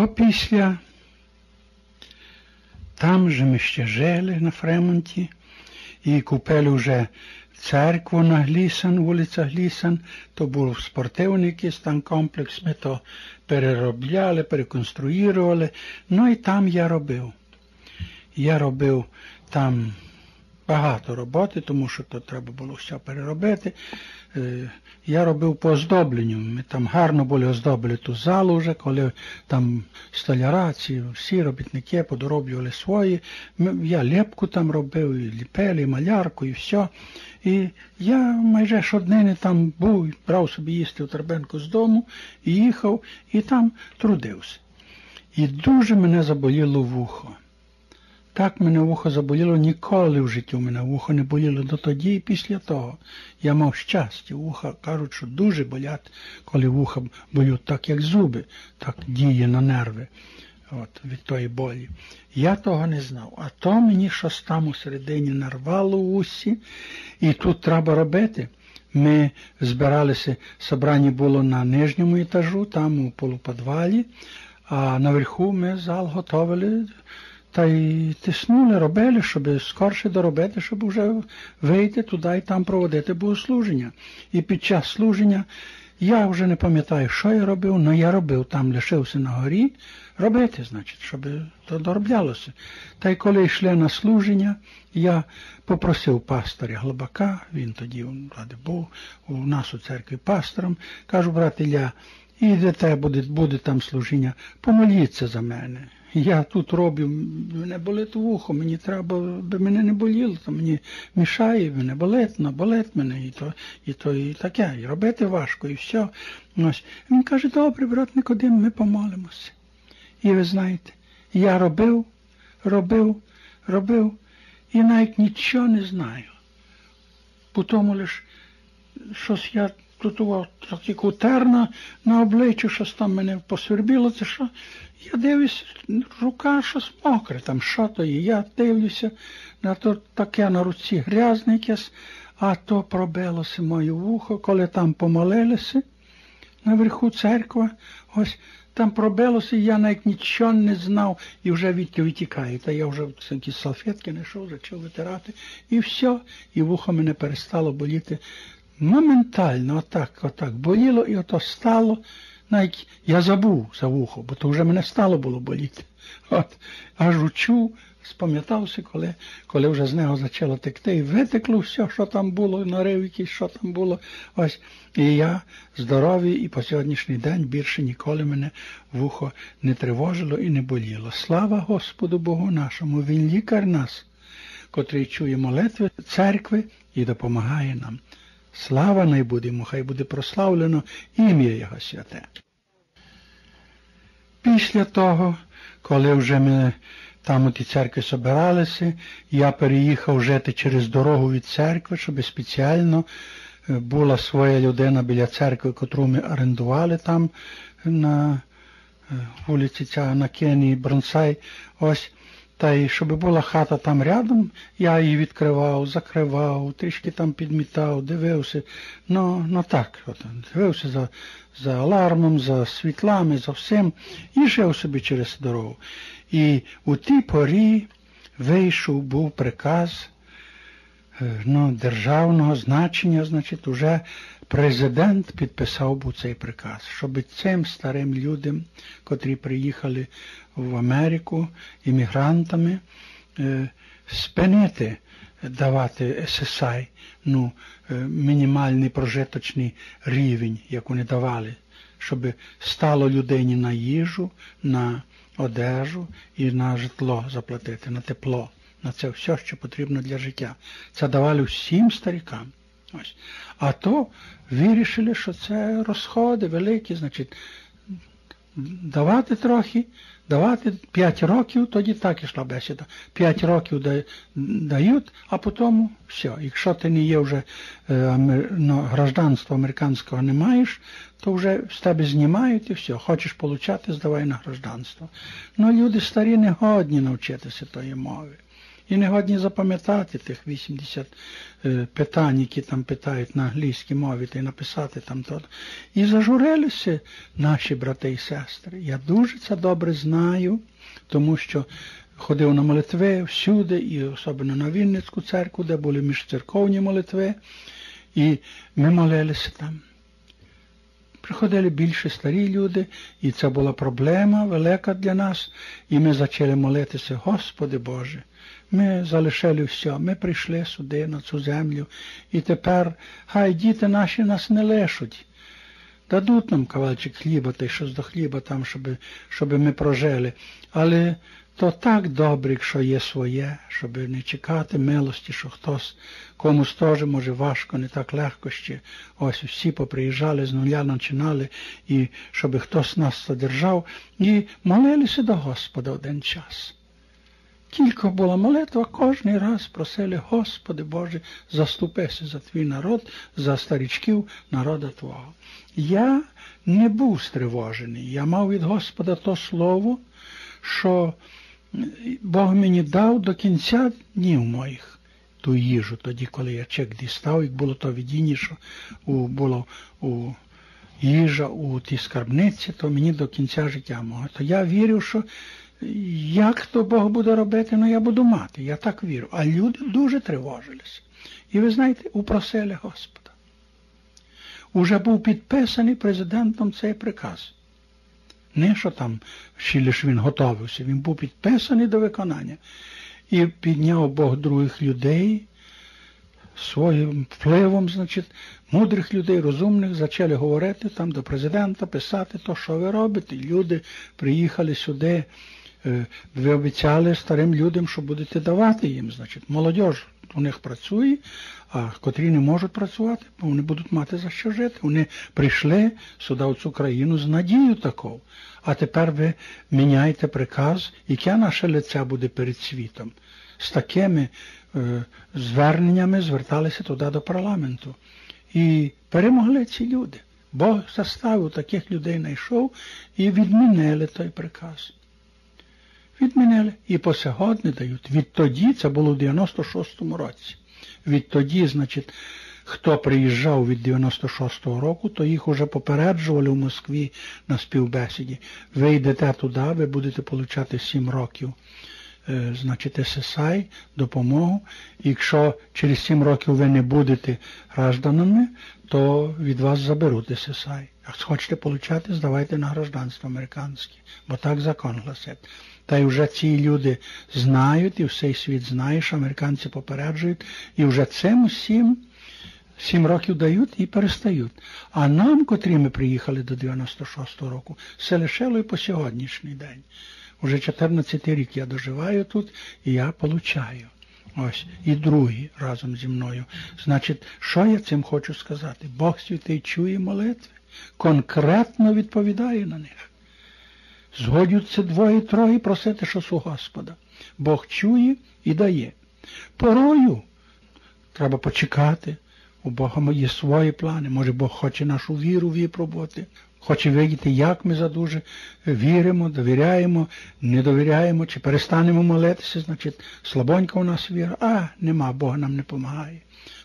Опісля там же ми ще жили на Фремонті і купили вже церкву на Глісан, вулиця Глісан, то був спортивний якийсь там комплекс, ми то переробляли, переконструювали. Ну і там я робив. Я робив там багато роботи, тому що то треба було все переробити. Е, я робив по оздобленню. Ми там гарно були оздобили ту залу вже, коли там столяра, ці всі робітники подороблювали свої. Я лепку там робив, і ліпели, і малярку, і все. І я майже щоднини там був, брав собі їсти у Тербенку з дому, і їхав, і там трудився. І дуже мене заболіло вухо. Так мене вухо заболіло ніколи в житті мене вухо не боліло до тоді і після того. Я мав щастя. Вуха кажуть, що дуже болять, коли вуха болють, так як зуби, так діє на нерви от, від тої болі. Я того не знав. А то мені щось там у середині нарвало в усі, і тут треба робити. Ми збиралися, собрані було на нижньому етажу, там у полуподвалі, а наверху ми зал готовили. Та й тиснули, робили, щоб скорше доробити, щоб вже вийти туди і там проводити богослуження. І під час служення я вже не пам'ятаю, що я робив, але я робив там, лишився на горі, робити, значить, щоб то дороблялося. Та й коли йшли на служення, я попросив пастора Глобака, він тоді ради був у нас у церкві пастором, кажу, брат Ілля, ідете, буде, буде там служіння, помоліться за мене. Я тут роблю, мене болить вухо, мені треба, аби мене не боліло, то мені мішає, мене болить, болить мене, і то, і то, і таке, і робити важко, і все. Ось. Він каже, добре, брат Никодим, ми помолимося. І ви знаєте, я робив, робив, робив, і навіть нічого не знаю. По тому лиш щось я тут такі кутерна на обличчі, щось там мене посвербіло, це що? Я дивлюся, рука щось мокре, там що то є. Я дивлюся, на то таке на руці грязне якесь, а то пробилося моє вухо, коли там помолилися наверху церква, ось там пробилося, я навіть нічого не знав і вже відки витікаю. Та я вже якісь салфетки знайшов, почав витирати, і все, і вухо мене перестало боліти. Моментально, отак, отак боліло, і ото стало. Навіть я забув за вухо, бо то вже мене стало було боліти. От, Аж учу, спам'ятався, коли коли вже з нього почало текти, і витекло все, що там було, нарив якийсь, що там було. Ось. І я здоровий, і по сьогоднішній день більше ніколи мене вухо не тривожило і не боліло. Слава Господу Богу нашому, Він лікар нас, котрий чує молитви церкви і допомагає нам. Слава буде хай буде прославлено ім'я Його святе. Після того, коли вже ми там у тій церкві собиралися, я переїхав жити через дорогу від церкви, щоб спеціально е, була своя людина біля церкви, котру ми орендували там на е, вулиці ця на Кенії Бронсай. Ось та й щоб була хата там рядом, я її відкривав, закривав, трішки там підмітав, дивився. Ну, ну так, от, дивився за за алармом, за світлами, за всім, і жив собі через дорогу. І у тій порі вийшов був приказ ну, державного значення, значить, уже президент підписав був цей приказ, щоб цим старим людям, котрі приїхали в Америку іммігрантами, е, спинити, давати SSI, ну, е, мінімальний прожиточний рівень, як вони давали, щоб стало людині на їжу, на одежу і на житло заплатити, на тепло, на це все, що потрібно для життя. Це давали всім старикам. Ось. А то вирішили, що це розходи великі, значить, давати трохи, давати 5 років, тоді так ішла бесіда. 5 років дають, а потім все. Якщо ти не є вже е, ну, гражданство американського не маєш, то вже з тебе знімають і все. Хочеш получати, здавай на гражданство. Ну люди старі не годні навчитися тої мови. І не годні запам'ятати тих 80 е, питань, які там питають на англійській мові, та й написати там то. І зажурилися наші брати і сестри. Я дуже це добре знаю, тому що ходив на молитви всюди, і особливо на Вінницьку церкву, де були міжцерковні молитви, і ми молилися там. Приходили більше старі люди, і це була проблема велика для нас. І ми почали молитися, Господи Боже, ми залишили все, ми прийшли сюди, на цю землю, і тепер хай діти наші нас не лишуть. Дадуть нам кавалчик хліба, та й щось до хліба там, щоб, щоб ми прожили. Але то так добре, якщо є своє, щоб не чекати милості, що хтось комусь теж може важко, не так легко ще. Ось всі поприїжджали, з нуля починали, і щоб хтось нас задержав, і молилися до Господа один час. Тільки була молитва, кожний раз просили, Господи Боже, заступися за твій народ, за старічків народа Твого. Я не був стривожений, я мав від Господа то слово, що Бог мені дав до кінця днів моїх ту їжу, тоді, коли я чек дістав, як було то видіння, що у, було у їжа у тій скарбниці, то мені до кінця життя мого. То я вірив, що як то Бог буде робити, ну я буду мати. Я так вірю. А люди дуже тривожилися. І ви знаєте, упросили Господа. Уже був підписаний президентом цей приказ. Не що там ще лиш він готовився, він був підписаний до виконання. І підняв Бог других людей своїм впливом, значить, мудрих людей, розумних, почали говорити там до президента, писати то, що ви робите. Люди приїхали сюди, е, ви обіцяли старим людям, що будете давати їм. Значить, молодь у них працює, а котрі не можуть працювати, бо вони будуть мати за що жити. Вони прийшли сюди в цю країну з надією такою. А тепер ви міняєте приказ, яке наше лице буде перед світом. З такими е, зверненнями зверталися туди до парламенту. І перемогли ці люди. Бог заставив таких людей знайшов і відмінили той приказ. Відмінили і по сьогодні дають. Відтоді, це було в 96-му році. Відтоді, значить, хто приїжджав від 96-го року, то їх уже попереджували в Москві на співбесіді. Ви йдете туди, ви будете отримати 7 років. Е, значить, ССАЙ, допомогу. Якщо через 7 років ви не будете гражданами, то від вас заберуть ССАЙ. А хочете отримати, здавайте на гражданство американське, бо так закон гласить. Та й вже ці люди знають, і всей світ знає, що американці попереджують, і вже цим усім сім років дають і перестають. А нам, котрі ми приїхали до 96-го року, все лишило і по сьогоднішній день. Уже 14 рік я доживаю тут і я получаю. Ось, і другий разом зі мною. Значить, що я цим хочу сказати? Бог святий чує молитви, конкретно відповідає на них. Згодються двоє троє просити щось у Господа. Бог чує і дає. Порою треба почекати. У Бога є свої плани. Може Бог хоче нашу віру випробувати, хоче видіти, як ми задуже віримо, довіряємо, не довіряємо, чи перестанемо молитися, значить, слабонька у нас віра, а нема, Бог нам не допомагає.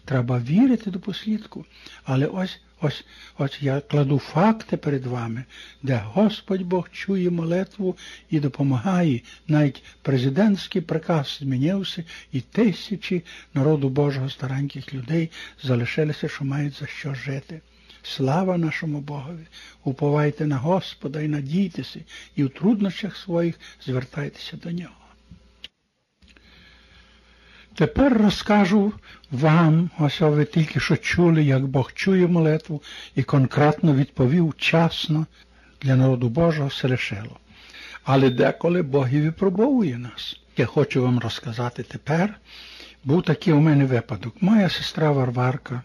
Треба вірити до послідку. Але ось ось ось я кладу факти перед вами, де Господь Бог чує молитву і допомагає. Навіть президентський приказ змінився, і тисячі народу Божого стареньких людей залишилися, що мають за що жити. Слава нашому Богові! Уповайте на Господа і надійтеся, і в труднощах своїх звертайтеся до Нього. Тепер розкажу вам, ось ви тільки що чули, як Бог чує молитву і конкретно відповів вчасно для народу Божого Селешело. Але деколи Бог і випробовує нас. Я хочу вам розказати тепер. Був такий у мене випадок. Моя сестра Варварка,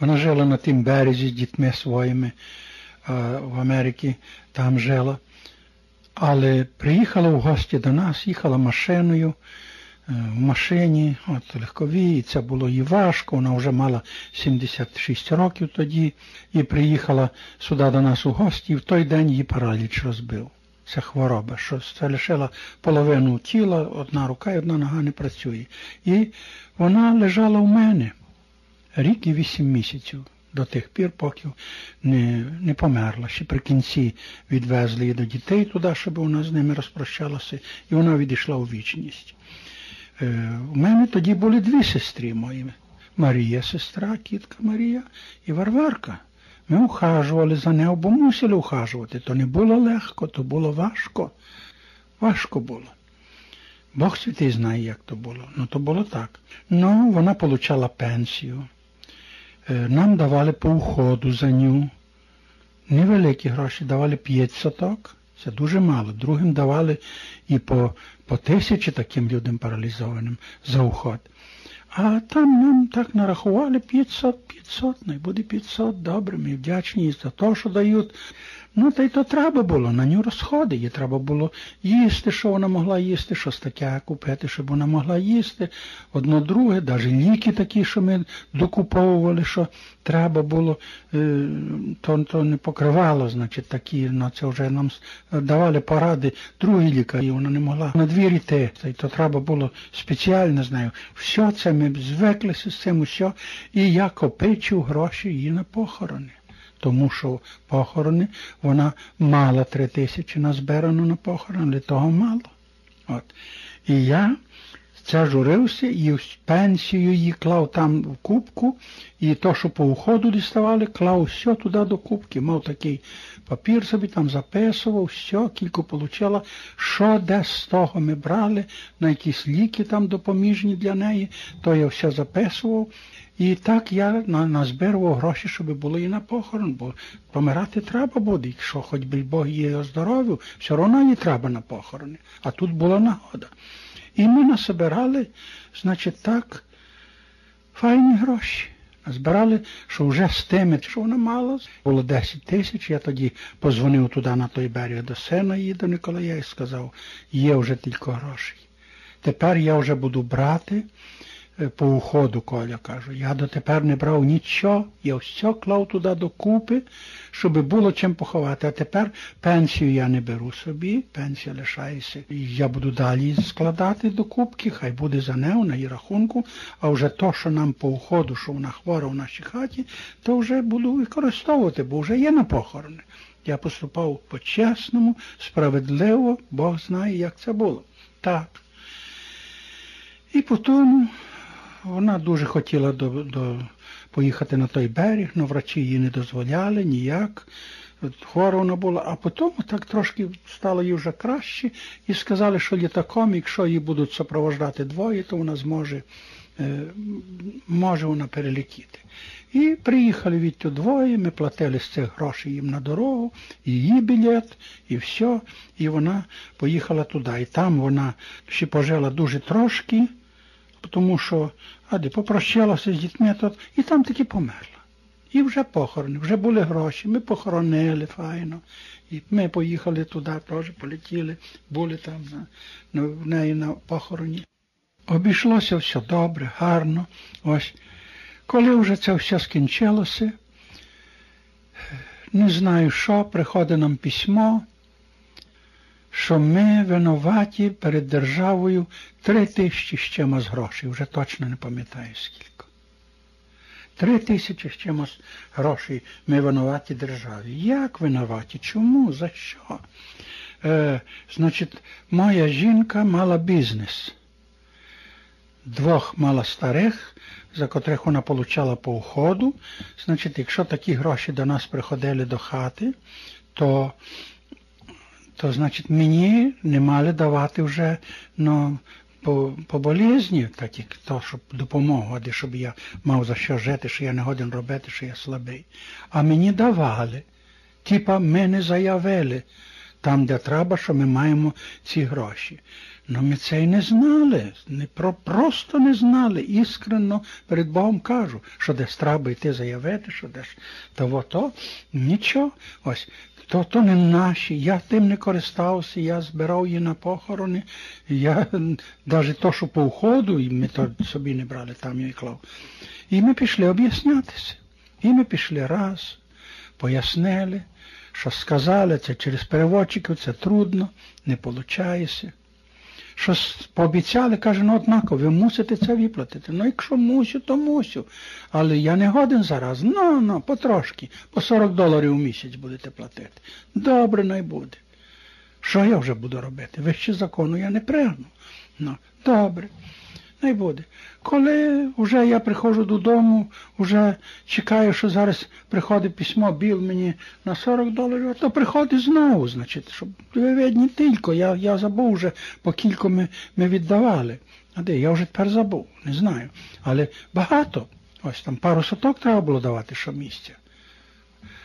вона жила на тим березі з дітьми своїми в Америці, там жила. Але приїхала в гості до нас, їхала машиною. Е, в машині, от легковій, це було їй важко, вона вже мала 76 років тоді і приїхала сюди до нас у гості, і в той день її параліч розбив. Це хвороба, що це лишила половину тіла, одна рука і одна нога не працює. І вона лежала у мене рік і вісім місяців до тих пір, поки не не померла. Ще при кінці відвезли її до дітей туди, щоб вона з ними розпрощалася, і вона відійшла у вічність. Е, У мене тоді були дві сестри мої. Марія, сестра, кітка Марія і Варварка. Ми ухажували за нею, бо мусили ухажувати. То не було легко, то було важко. Важко було. Бог святий знає, як то було. Ну, то було так. Ну, вона отримала пенсію. Е, нам давали по уходу за ню. Невеликі гроші, давали 5 соток. Це дуже мало. Другим давали і по по тисячі таким людям паралізованим за уход. А там нам так нарахували 500, 500, найбуде 500, добре, ми вдячні за те, що дають. Ну, та й то треба було, на нього розходи, їй треба було їсти, що вона могла їсти, щось таке купити, щоб вона могла їсти. Одно друге, навіть ліки такі, що ми докуповували, що треба було, е, то то не покривало, значить, такі, ну це вже нам давали поради другі лікарі, вона не могла на двір йти, і то треба було спеціально з нею. Все це ми звиклися з цим, усе, і я копичу гроші її на похорони тому що похорони вона мала три тисячі назбирано на похорон, але того мало. От. І я це журився і пенсію її клав там в кубку, і то, що по уходу діставали, клав все туди до кубки. Мав такий папір собі там записував, все, кілько получала, що де з того ми брали, на якісь ліки там допоміжні для неї, то я все записував. І так я назбирував гроші, щоб було і на похорон, бо помирати треба буде. Якщо хоч би Бог її оздоровив, все одно їй треба на похорони. А тут була нагода. І ми насобирали, значить, так, файні гроші. Збирали, що вже з тими, що вона мала, було 10 тисяч. Я тоді позвонив туди на той берег до сина її, до Николая, і сказав, є вже тільки гроші. Тепер я вже буду брати по уходу, Коля кажу. Я дотепер не брав нічого, я все клав туди докупи, щоб було чим поховати. А тепер пенсію я не беру собі, пенсія лишається. Я буду далі складати до кубки, хай буде за нею, на її рахунку, а вже то, що нам по уходу, що вона хвора в нашій хаті, то вже буду використовувати, бо вже є на похорони. Я поступав по-чесному, справедливо, Бог знає, як це було. Так. І потім вона дуже хотіла до, до, поїхати на той берег, але врачі їй не дозволяли ніяк. Хвора вона була, а потім так трошки стало їй вже краще і сказали, що літаком, якщо її будуть супровождати двоє, то вона зможе е, може вона перелетіти. І приїхали відтю двоє, ми платили з цих грошей їм на дорогу, її білет, і все. І вона поїхала туди. І там вона ще пожила дуже трошки тому що ади попрощалася з дітьми тут, і там таки померла. І вже похорони, вже були гроші, ми похоронили файно. І ми поїхали туди, теж полетіли, були там на, на, в неї на похороні. Обійшлося все добре, гарно. Ось. Коли вже це все скінчилося, не знаю що, приходить нам письмо що ми винуваті перед державою три тисячі з чимось грошей, вже точно не пам'ятаю скільки. Три тисячі з чимось грошей ми винуваті державі. Як винуваті? Чому? За що? Е, Значить, моя жінка мала бізнес. Двох мала старих, за котрих вона получала по уходу. Значить, якщо такі гроші до нас приходили до хати, то то значить мені не мали давати вже ну, по по болізні, так як то, щоб допомогу, щоб я мав за що жити, що я не годен робити, що я слабий. А мені давали. Типа ми не заявили там, де треба, що ми маємо ці гроші. Ну ми це й не знали, не про, просто не знали. Іскренно перед Богом кажу, що десь треба йти заявити, що десь того то, нічого. Ось то то не наші, я тим не користався, я збирав її на похорони, я навіть то, що по уходу, і ми то собі не брали, там я і клав. І ми пішли об'яснятися. І ми пішли раз, пояснили, що сказали, це через переводчиків, це трудно, не виходить. Щось пообіцяли, каже, ну однаково, ви мусите це виплатити. Ну, якщо мусю, то мусю. Але я не годен зараз. Ну, ну, потрошки, по 40 доларів у місяць будете платити. Добре, не буде. Що я вже буду робити? Вище закону я не пригну. Ну, добре, не буде. Коли вже я приходжу додому, вже чекаю, що зараз приходить письмо, біл мені на 40 доларів, то приходить знову, значить, щоб ви видні тільки, я, я забув вже, по кілько ми, ми віддавали. А де? Я вже тепер забув, не знаю. Але багато. Ось там пару соток треба було давати щомісяця.